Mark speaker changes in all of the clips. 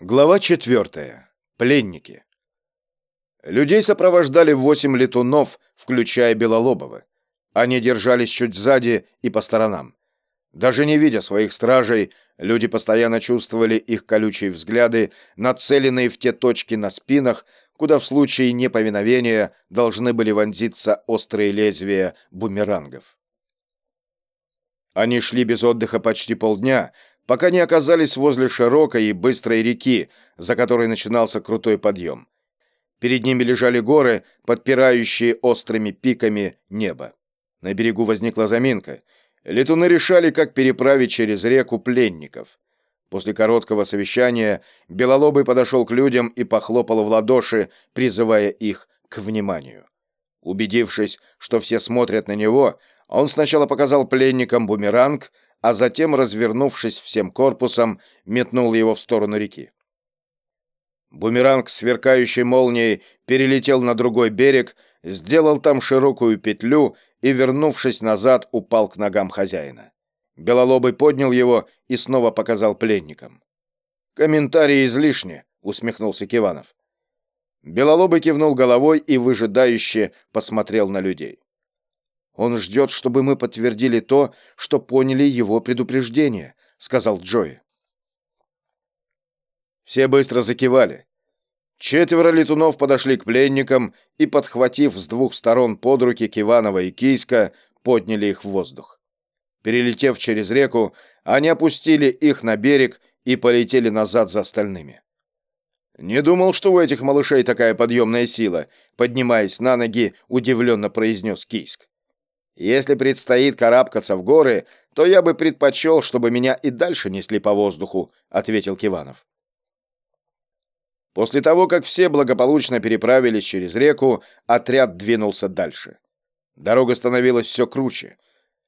Speaker 1: Глава четвертая. Пленники. Людей сопровождали восемь летунов, включая Белолобова. Они держались чуть сзади и по сторонам. Даже не видя своих стражей, люди постоянно чувствовали их колючие взгляды, нацеленные в те точки на спинах, куда в случае неповиновения должны были вонзиться острые лезвия бумерангов. Они шли без отдыха почти полдня, пока не оказались возле широкой и быстрой реки, за которой начинался крутой подъем. Перед ними лежали горы, подпирающие острыми пиками небо. На берегу возникла заминка. Летуны решали, как переправить через реку пленников. После короткого совещания Белолобый подошел к людям и похлопал в ладоши, призывая их к вниманию. Убедившись, что все смотрят на него, он сначала показал пленникам бумеранг, а затем, развернувшись всем корпусом, метнул его в сторону реки. Бумеранг, сверкающей молнией, перелетел на другой берег, сделал там широкую петлю и, вернувшись назад, упал к ногам хозяина. Белолобый поднял его и снова показал пленникам. «Комментарии излишни», — усмехнулся Киванов. Белолобый кивнул головой и выжидающе посмотрел на людей. Он ждет, чтобы мы подтвердили то, что поняли его предупреждение», — сказал Джои. Все быстро закивали. Четверо летунов подошли к пленникам и, подхватив с двух сторон под руки Киванова и Кийска, подняли их в воздух. Перелетев через реку, они опустили их на берег и полетели назад за остальными. «Не думал, что у этих малышей такая подъемная сила», поднимаясь на ноги, удивленно произнес Кийск. Если предстоит карабкаться в горы, то я бы предпочел, чтобы меня и дальше несли по воздуху», — ответил Киванов. После того, как все благополучно переправились через реку, отряд двинулся дальше. Дорога становилась все круче.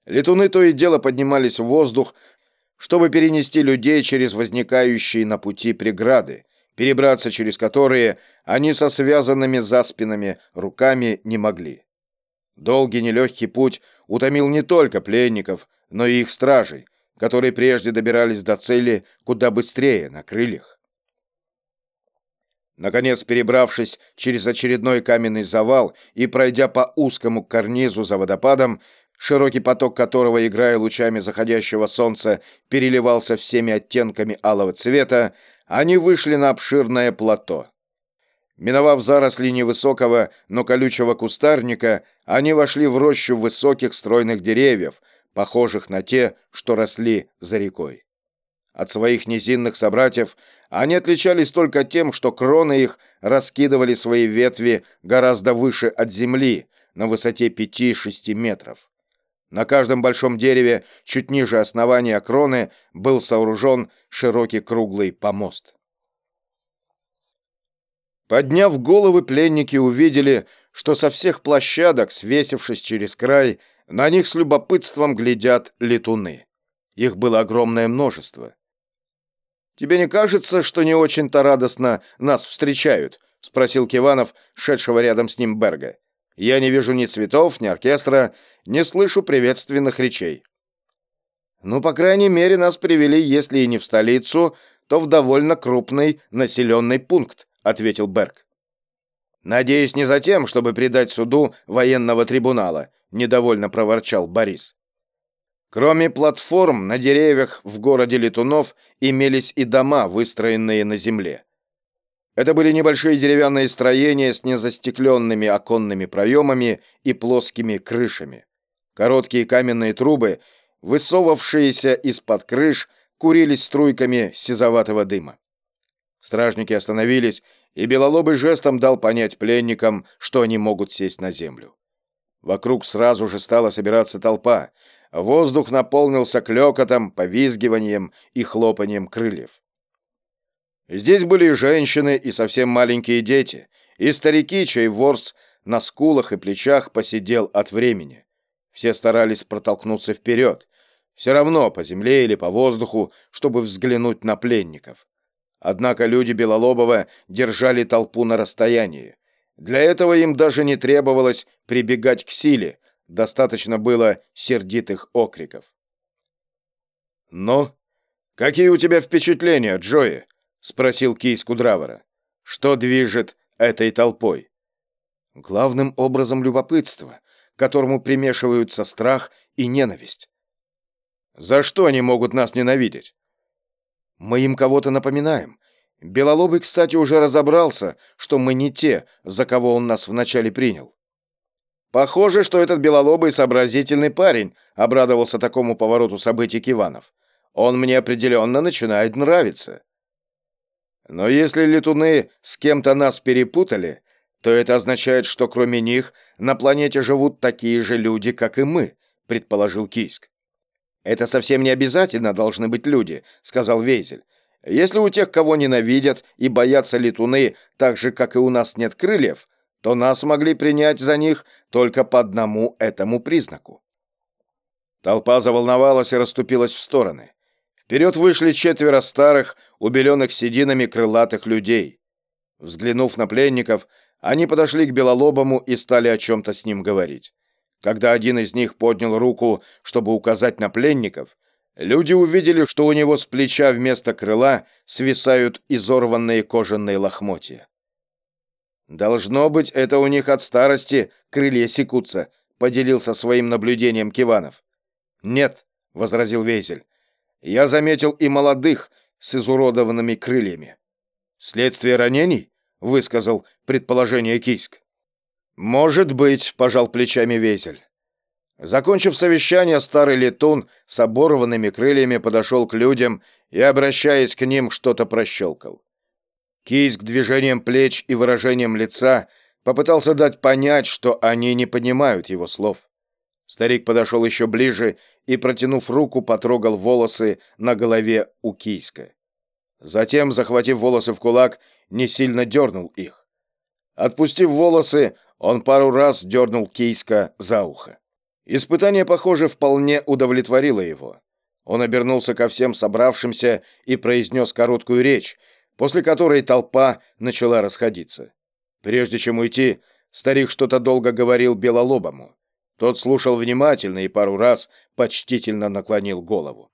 Speaker 1: Летуны то и дело поднимались в воздух, чтобы перенести людей через возникающие на пути преграды, перебраться через которые они со связанными за спинами руками не могли. Долгий нелегкий путь утомил не только пленников, но и их стражей, которые прежде добирались до цели куда быстрее на крыльях. Наконец, перебравшись через очередной каменный завал и пройдя по узкому карнизу за водопадом, широкий поток которого, играя лучами заходящего солнца, переливался всеми оттенками алого цвета, они вышли на обширное плато. Миновав заросли невысокого, но колючего кустарника, они вошли в рощу высоких стройных деревьев, похожих на те, что росли за рекой. От своих низинных собратьев они отличались только тем, что кроны их раскидывали свои ветви гораздо выше от земли, на высоте 5-6 метров. На каждом большом дереве, чуть ниже основания кроны, был сооружен широкий круглый помост. Подняв головы, пленники увидели, что со всех площадок, свесившись через край, на них с любопытством глядят летуны. Их было огромное множество. «Тебе не кажется, что не очень-то радостно нас встречают?» — спросил Киванов, шедшего рядом с ним Берга. «Я не вижу ни цветов, ни оркестра, не слышу приветственных речей». «Ну, по крайней мере, нас привели, если и не в столицу, то в довольно крупный населенный пункт», ответил Берг. Надеюсь, не за тем, чтобы предать суду военного трибунала, недовольно проворчал Борис. Кроме платформ, на деревьях в городе Летунов имелись и дома, выстроенные на земле. Это были небольшие деревянные строения с незастекленными оконными проемами и плоскими крышами. Короткие каменные трубы, высовывавшиеся из-под крыш, курились струйками сизоватого дыма. Стражники остановились, и Белолобый жестом дал понять пленникам, что они могут сесть на землю. Вокруг сразу же стала собираться толпа. Воздух наполнился клёкотом, повизгиванием и хлопанием крыльев. Здесь были и женщины, и совсем маленькие дети, и старики, чей ворс на скулах и плечах посидел от времени. Все старались протолкнуться вперед, все равно по земле или по воздуху, чтобы взглянуть на пленников. Однако люди Белолобова держали толпу на расстоянии. Для этого им даже не требовалось прибегать к силе, достаточно было сердитых окриков. «Ну, какие у тебя впечатления, Джои?» — спросил Кейс Кудравера. Что движет этой толпой? Главным образом любопытство, которому примешиваются страх и ненависть. За что они могут нас ненавидеть? Мы им кого-то напоминаем. Белолобый, кстати, уже разобрался, что мы не те, за кого он нас вначале принял. Похоже, что этот белолобый сообразительный парень обрадовался такому повороту событий Киванов. Он мне определенно начинает нравиться. Но если летуны с кем-то нас перепутали, то это означает, что кроме них на планете живут такие же люди, как и мы, предположил Кийск. Это совсем не обязательно должны быть люди, сказал Вейзель. Если у тех, кого ненавидят и боятся летуны, так же, как и у нас нет крыльев, то нас могли принять за них только по одному этому признаку. Толпа заволновалась и расступилась в стороны. Вперед вышли четверо старых, убеленных сединами крылатых людей. Взглянув на пленников, они подошли к Белолобому и стали о чем-то с ним говорить. Когда один из них поднял руку, чтобы указать на пленников, люди увидели, что у него с плеча вместо крыла свисают изорванные кожаные лохмотья. «Должно быть, это у них от старости крылья секутся», — поделился своим наблюдением Киванов. «Нет», — возразил Вейзель, — «я заметил и молодых с изуродованными крыльями». «Следствие ранений?» — высказал предположение Кийск. «Может быть», — пожал плечами Вейзель. Закончив совещание, старый летун с оборванными крыльями подошел к людям и, обращаясь к ним, что-то прощелкал. Кийск движением плеч и выражением лица попытался дать понять, что они не понимают его слов. Старик подошел еще ближе и, протянув руку, потрогал волосы на голове у Кийска. Затем, захватив волосы в кулак, не сильно дернул их. Отпустив волосы, он пару раз дернул Кийска за ухо. Испытание, похоже, вполне удовлетворило его. Он обернулся ко всем собравшимся и произнес короткую речь, после которой толпа начала расходиться. Прежде чем уйти, старик что-то долго говорил белолобому. Тот слушал внимательно и пару раз почтительно наклонил голову.